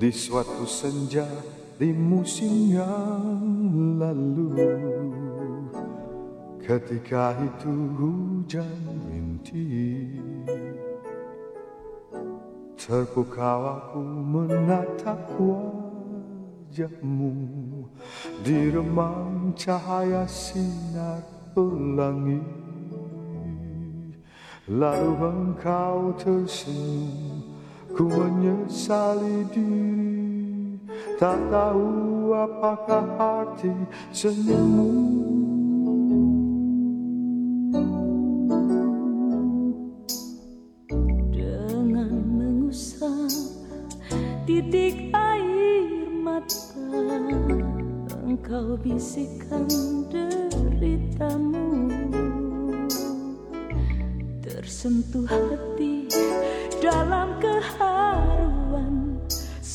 di suatu senja di musim yang lalu ketika itu hujan rintik terpukau aku menatap wajahmu. Di remang cahaya sinar pelangi lalu engkau tersenyum ku menyesali diri tak tahu apakah arti senyummu. Dengan mengusap titik air mata engkau bisikkan deritamu. Tersentuh hati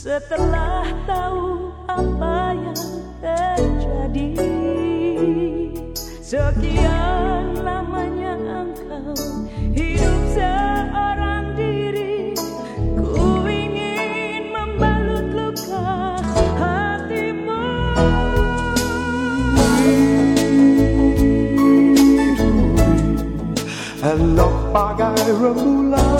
setelah tahu apa yang terjadi sekian lamanya engkau hidup seorang diri. Ku ingin membalut luka hatimu. Elok bagai rembulan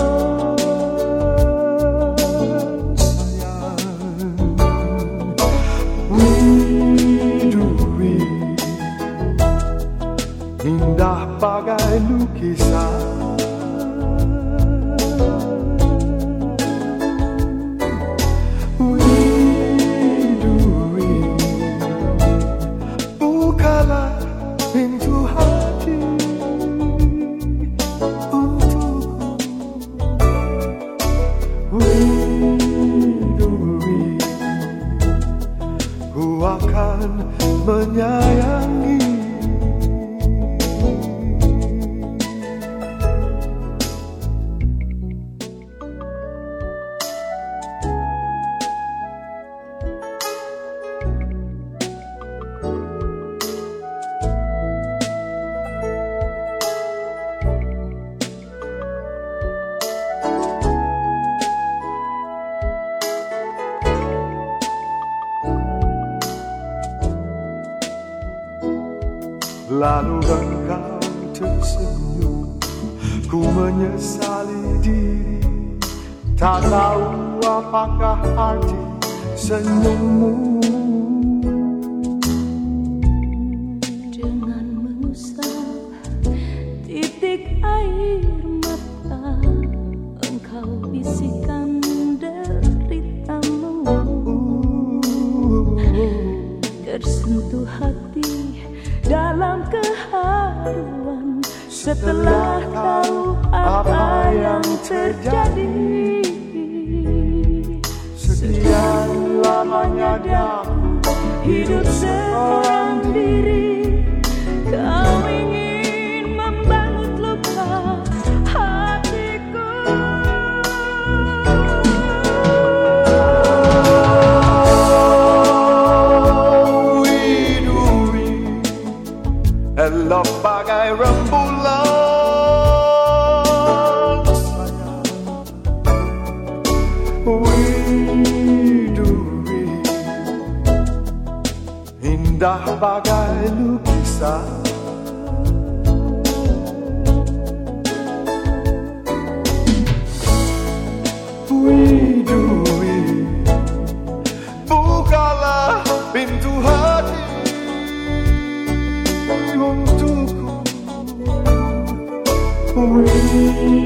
bagay nou ki Lalu engkau tersenyum Ku menyesali diri. Tak tahu apakah arti senyummu setelah tahu apa yang terjadi Sekian lamanya daku hidup seorang diri. Kau ingin membalut luka hatiku. Widuri Elok bagai rembulan we do it. Indah bagai lukisan We do it. Bukalah pintu hati untukku. We